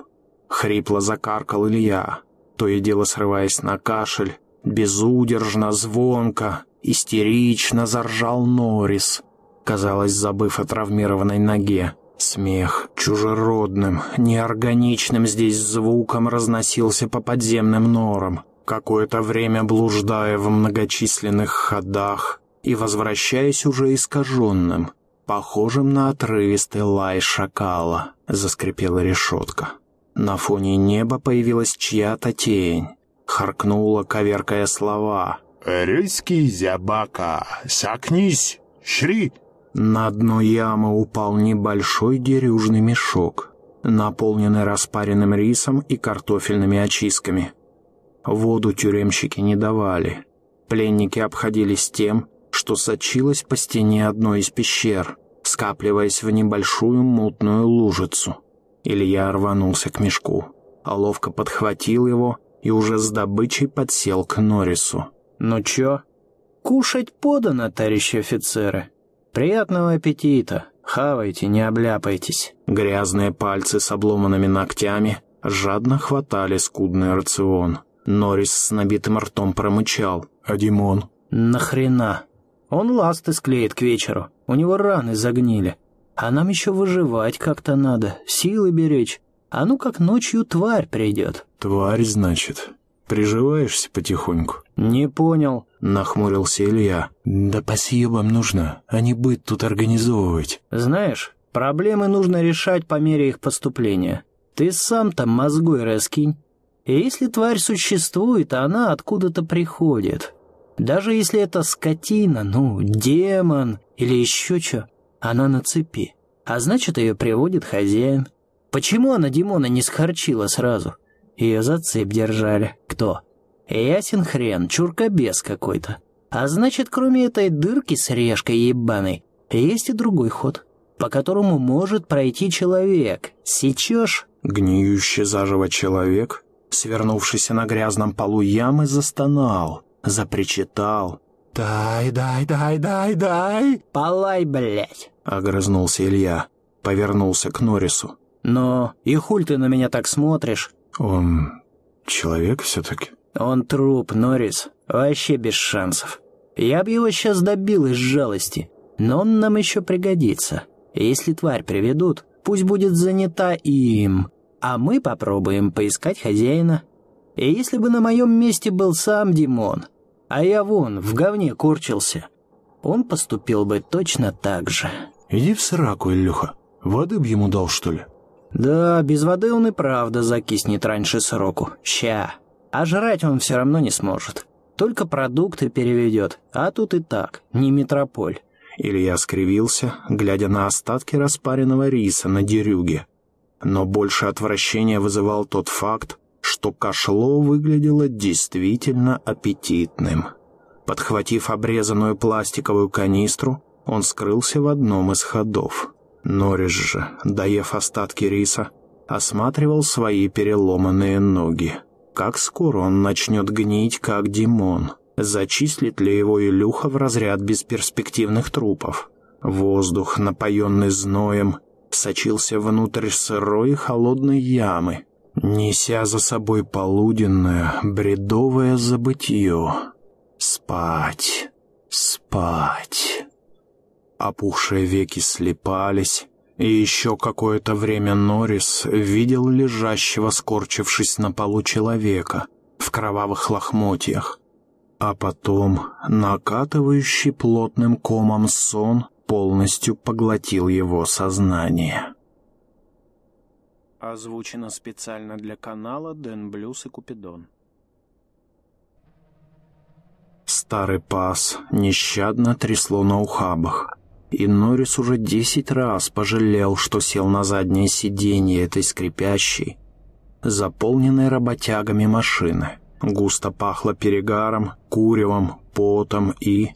Хрипло закаркал Илья, то и дело срываясь на кашель, безудержно, звонко, истерично заржал Норрис, казалось, забыв о травмированной ноге. Смех чужеродным, неорганичным здесь звуком разносился по подземным норам, какое-то время блуждая в многочисленных ходах и возвращаясь уже искаженным, похожим на отрывистый лай шакала, заскрипела решетка. На фоне неба появилась чья-то тень, харкнула, коверкая слова. «Рыский зябака, сакнись, шри!» На дно ямы упал небольшой дерюжный мешок, наполненный распаренным рисом и картофельными очистками. Воду тюремщики не давали. Пленники обходились тем, что сочилось по стене одной из пещер, скапливаясь в небольшую мутную лужицу. Илья рванулся к мешку, а ловко подхватил его и уже с добычей подсел к Норрису. «Ну чё? Кушать подано, товарищи офицеры. Приятного аппетита. Хавайте, не обляпайтесь». Грязные пальцы с обломанными ногтями жадно хватали скудный рацион. Норрис с набитым ртом промычал. «А Димон?» «Нахрена? Он ласты склеит к вечеру. У него раны загнили. А нам еще выживать как-то надо, силы беречь. А ну как ночью тварь придет». «Тварь, значит. Приживаешься потихоньку?» «Не понял», — нахмурился Илья. «Да по съебам нужно, а не быт тут организовывать». «Знаешь, проблемы нужно решать по мере их поступления. Ты сам-то мозгой раскинь. И если тварь существует, она откуда-то приходит. Даже если это скотина, ну, демон или еще что, она на цепи. А значит, ее приводит хозяин. Почему она Димона не схорчила сразу? Ее за цепь держали. Кто? Ясен хрен, чуркобес какой-то. А значит, кроме этой дырки с решкой ебаной, есть и другой ход, по которому может пройти человек. Сечешь? Гниющий заживо человек, свернувшийся на грязном полу ямы, застонал, запричитал. «Дай, дай, дай, дай, дай!» «Полай, блядь!» — огрызнулся Илья. Повернулся к Норрису. «Но и хуль ты на меня так смотришь?» «Он человек все-таки?» «Он труп, Норрис. Вообще без шансов. Я бы его сейчас добил из жалости, но он нам еще пригодится. Если тварь приведут, пусть будет занята им, а мы попробуем поискать хозяина. И если бы на моем месте был сам Димон, а я вон в говне корчился. Он поступил бы точно так же. Иди в сраку, Илюха. Воды б ему дал, что ли? Да, без воды он и правда закиснет раньше сроку. Ща. А жрать он все равно не сможет. Только продукты переведет, а тут и так, не метрополь. Илья скривился, глядя на остатки распаренного риса на дерюге. Но больше отвращения вызывал тот факт, что кашло выглядело действительно аппетитным. Подхватив обрезанную пластиковую канистру, он скрылся в одном из ходов. Норрис же, доев остатки риса, осматривал свои переломанные ноги. Как скоро он начнет гнить, как Димон? Зачислит ли его Илюха в разряд бесперспективных трупов? Воздух, напоенный зноем, сочился внутрь сырой и холодной ямы, неся за собой полуденное, бредовое забытье. Спать, спать. Опухшие веки слепались, и еще какое-то время Норрис видел лежащего, скорчившись на полу человека в кровавых лохмотьях, а потом накатывающий плотным комом сон полностью поглотил его сознание. Озвучено специально для канала Дэн Блюз и Купидон. Старый пас нещадно трясло на ухабах, и Норрис уже десять раз пожалел, что сел на заднее сиденье этой скрипящей, заполненной работягами машины. Густо пахло перегаром, куревом, потом и...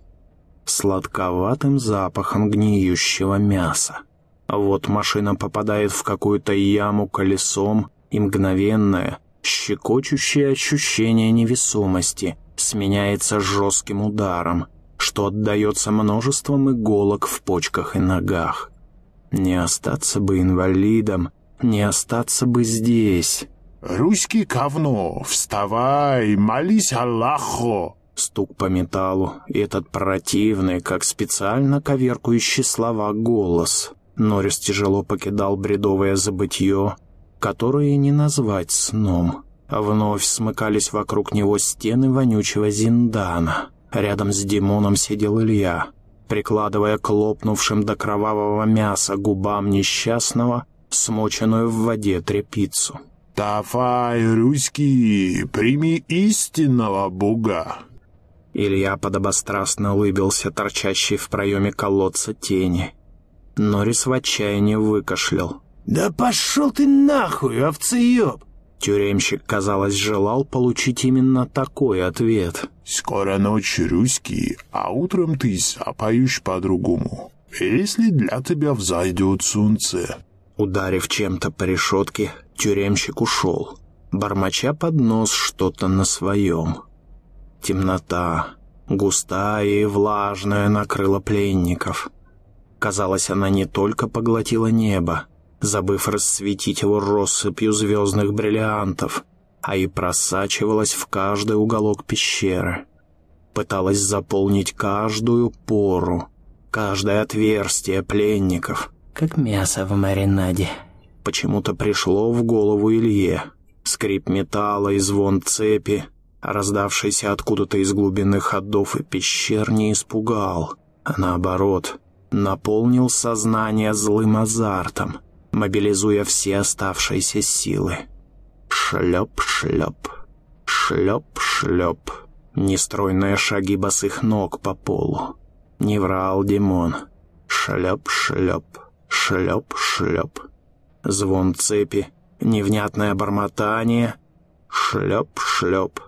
сладковатым запахом гниющего мяса. Вот машина попадает в какую-то яму колесом, и мгновенное, щекочущее ощущение невесомости сменяется жестким ударом, что отдается множеством иголок в почках и ногах. Не остаться бы инвалидом, не остаться бы здесь. «Русский говно, вставай, молись Аллаху!» Стук по металлу и этот противный, как специально коверкующий слова голос — Норрис тяжело покидал бредовое забытье, которое не назвать сном. Вновь смыкались вокруг него стены вонючего зиндана. Рядом с Димоном сидел Илья, прикладывая к лопнувшим до кровавого мяса губам несчастного, смоченную в воде тряпицу. «Давай, русский, прими истинного Бога!» Илья подобострастно улыбился торчащей в проеме колодца тени. Норрис в отчаянии выкашлял. «Да пошел ты нахуй, овцееб!» Тюремщик, казалось, желал получить именно такой ответ. «Скоро ночь, русский, а утром ты запоешь по-другому, если для тебя взойдет солнце». Ударив чем-то по решетке, тюремщик ушел, бормоча под нос что-то на своем. Темнота, густая и влажная, накрыла пленников. Казалось, она не только поглотила небо, забыв рассветить его россыпью звездных бриллиантов, а и просачивалась в каждый уголок пещеры. Пыталась заполнить каждую пору, каждое отверстие пленников. Как мясо в маринаде. Почему-то пришло в голову Илье. Скрип металла и звон цепи, раздавшийся откуда-то из глубины ходов и пещер, не испугал, а наоборот — наполнил сознание злым азартом, мобилизуя все оставшиеся силы. Шлеп-шлеп, шлеп-шлеп, нестройные шаги босых ног по полу. Не врал Димон. Шлеп-шлеп, шлеп-шлеп. Звон цепи, невнятное бормотание. Шлеп-шлеп.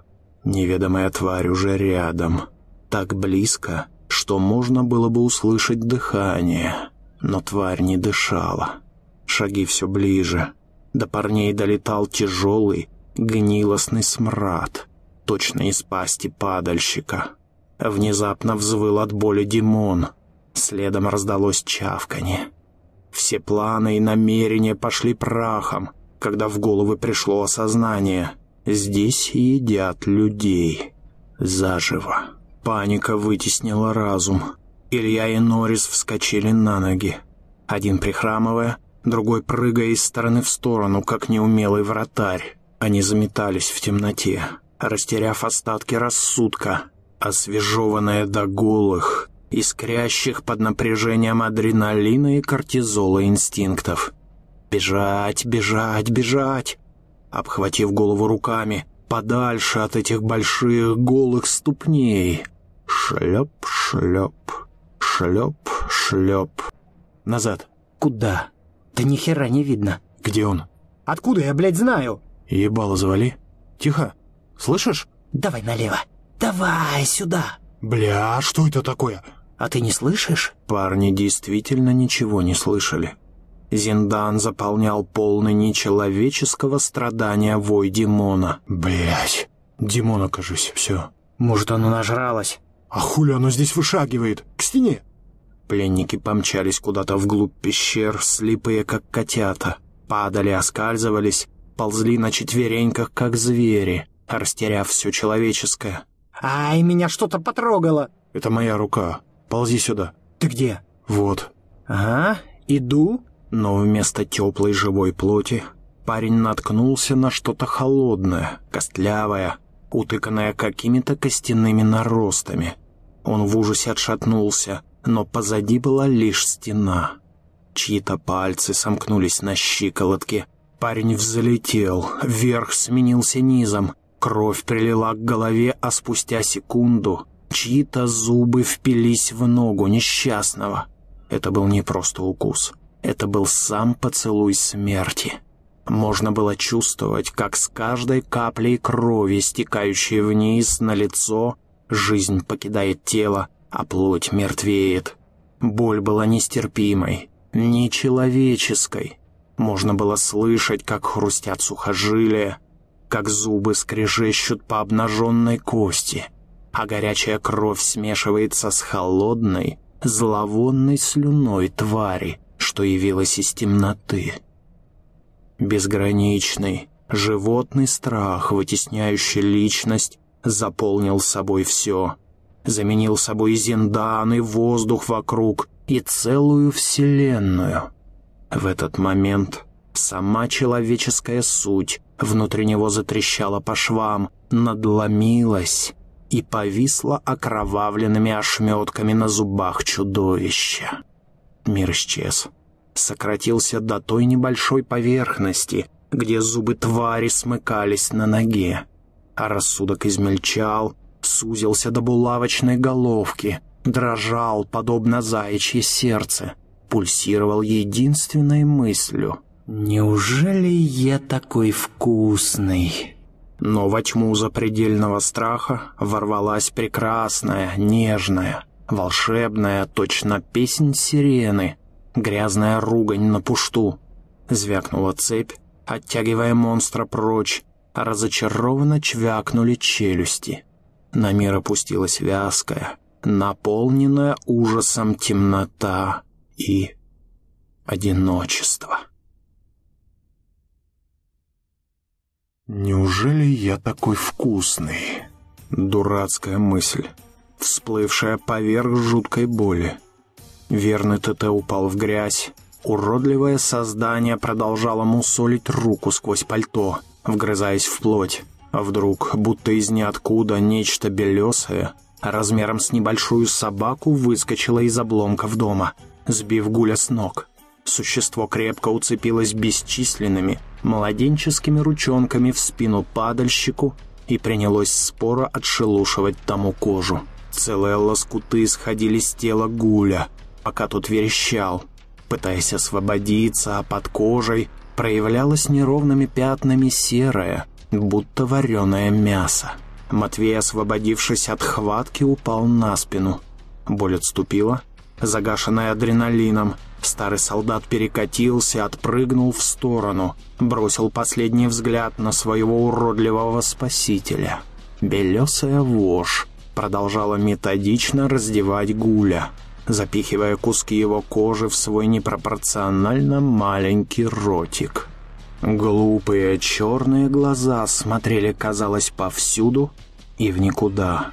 Неведомая тварь уже рядом. Так близко, что можно было бы услышать дыхание, но тварь не дышала. Шаги все ближе. До парней долетал тяжелый, гнилостный смрад, точно из пасти падальщика. Внезапно взвыл от боли Димон. Следом раздалось чавканье. Все планы и намерения пошли прахом, когда в головы пришло осознание. Здесь едят людей. Заживо. Паника вытеснила разум. Илья и Норрис вскочили на ноги. Один прихрамывая, другой прыгая из стороны в сторону, как неумелый вратарь. Они заметались в темноте, растеряв остатки рассудка, освежеванная до голых, искрящих под напряжением адреналина и кортизола инстинктов. Бежать, бежать, бежать! Обхватив голову руками, подальше от этих больших голых ступней. Шлеп, шлеп, шлеп, шлеп. Назад. Куда? Да ни хера не видно. Где он? Откуда я, блядь, знаю? Ебало завали. Тихо. Слышишь? Давай налево. Давай сюда. Бля, что это такое? А ты не слышишь? Парни действительно ничего не слышали. Зиндан заполнял полный нечеловеческого страдания вой Димона. Блять, Димона, кажись, все. Может, оно нажралось? А хули оно здесь вышагивает? К стене! Пленники помчались куда-то вглубь пещер, слепые как котята. Падали, оскальзывались, ползли на четвереньках, как звери, растеряв все человеческое. «Ай, меня что-то потрогало!» «Это моя рука. Ползи сюда». «Ты где?» «Вот». «Ага, иду». Но вместо теплой живой плоти парень наткнулся на что-то холодное, костлявое, утыканное какими-то костяными наростами. Он в ужасе отшатнулся, но позади была лишь стена. Чьи-то пальцы сомкнулись на щиколотке. Парень взлетел, вверх сменился низом. Кровь прилила к голове, а спустя секунду чьи-то зубы впились в ногу несчастного. Это был не просто укус. Это был сам поцелуй смерти. Можно было чувствовать, как с каждой каплей крови, стекающей вниз на лицо, жизнь покидает тело, а плоть мертвеет. Боль была нестерпимой, нечеловеческой. Можно было слышать, как хрустят сухожилия, как зубы скрежещут по обнаженной кости, а горячая кровь смешивается с холодной, зловонной слюной твари, что явилось из темноты. Безграничный, животный страх, вытесняющий личность, заполнил собой все. Заменил собой и Зиндан, и воздух вокруг, и целую вселенную. В этот момент сама человеческая суть внутри него затрещала по швам, надломилась и повисла окровавленными ошметками на зубах чудовища. Мир исчез. Сократился до той небольшой поверхности, где зубы твари смыкались на ноге. А рассудок измельчал, сузился до булавочной головки, дрожал, подобно заячье сердце, пульсировал единственной мыслью. «Неужели я такой вкусный?» Но во тьму запредельного страха ворвалась прекрасная, нежная, волшебная, точно песнь сирены, грязная ругань на пушту. Звякнула цепь, оттягивая монстра прочь, разочарованно чвякнули челюсти. На мир опустилась вязкая, наполненная ужасом темнота и одиночество. «Неужели я такой вкусный?» Дурацкая мысль всплывшая поверх жуткой боли. Верный ТТ упал в грязь. Уродливое создание продолжало мусолить руку сквозь пальто, вгрызаясь в плоть. А вдруг, будто из ниоткуда, нечто белесое, размером с небольшую собаку, выскочило из обломков дома, сбив Гуля с ног. Существо крепко уцепилось бесчисленными, младенческими ручонками в спину падальщику и принялось споро отшелушивать тому кожу. Целые лоскуты сходили с тела Гуля, пока тот верещал. Пытаясь освободиться, а под кожей проявлялось неровными пятнами серое, будто вареное мясо. Матвей, освободившись от хватки, упал на спину. Боль отступила, загашенная адреналином. Старый солдат перекатился, отпрыгнул в сторону, бросил последний взгляд на своего уродливого спасителя. Белесая вошь продолжала методично раздевать Гуля, запихивая куски его кожи в свой непропорционально маленький ротик. Глупые черные глаза смотрели, казалось, повсюду и в никуда.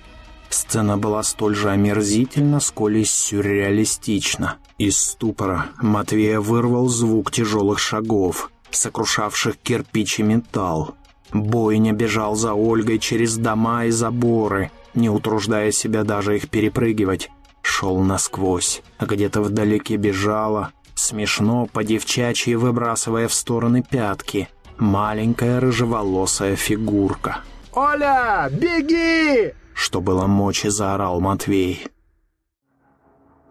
Сцена была столь же омерзительна, сколь и сюрреалистична. Из ступора Матвея вырвал звук тяжелых шагов, сокрушавших кирпич и металл. Бойня бежал за Ольгой через дома и заборы, не утруждая себя даже их перепрыгивать. Шел насквозь, а где-то вдалеке бежала, смешно по-девчачьи выбрасывая в стороны пятки, маленькая рыжеволосая фигурка. «Оля, беги!» Что было мочи, заорал Матвей.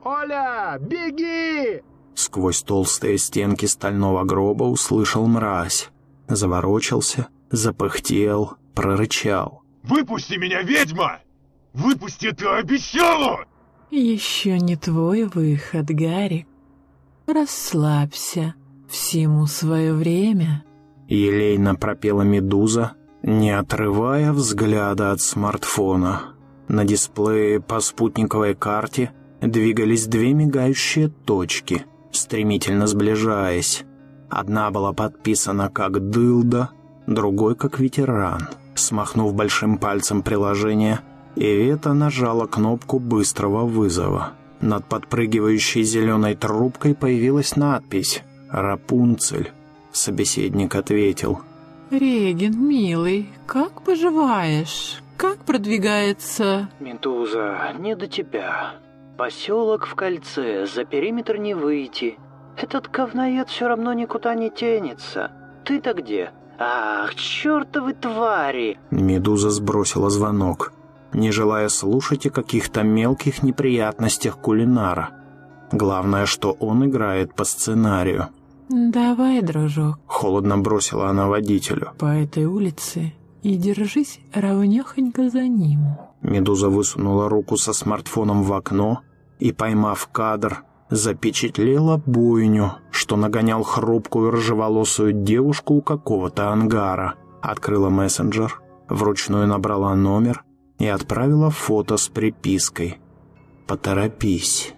«Оля, беги!» Сквозь толстые стенки стального гроба услышал мразь. Заворочился, запыхтел, прорычал. «Выпусти меня, ведьма! Выпусти, ты обещала!» Еще не твой выход, Гарик. Расслабься. Всему свое время. Елейно пропела медуза, не отрывая взгляда от смартфона. На дисплее по спутниковой карте двигались две мигающие точки, стремительно сближаясь. Одна была подписана как «Дылда», другой как «Ветеран». Смахнув большим пальцем приложение, Ивета нажала кнопку быстрого вызова. Над подпрыгивающей зеленой трубкой появилась надпись «Рапунцель». Собеседник ответил. Реген, милый, как поживаешь? Как продвигается... Медуза, не до тебя. Поселок в кольце, за периметр не выйти. Этот говноед все равно никуда не тянется. Ты-то где? Ах, чертовы твари! Медуза сбросила звонок, не желая слушать о каких-то мелких неприятностях кулинара. Главное, что он играет по сценарию. Давай, дружок, Холодно бросила она водителю. по этой улице и держись ровнёхонько за ним. Медуза высунула руку со смартфоном в окно и, поймав кадр, запечатлела бойню, что нагонял хрупкую рыжеволосую девушку у какого-то ангара. Открыла мессенджер, вручную набрала номер и отправила фото с припиской «Поторопись».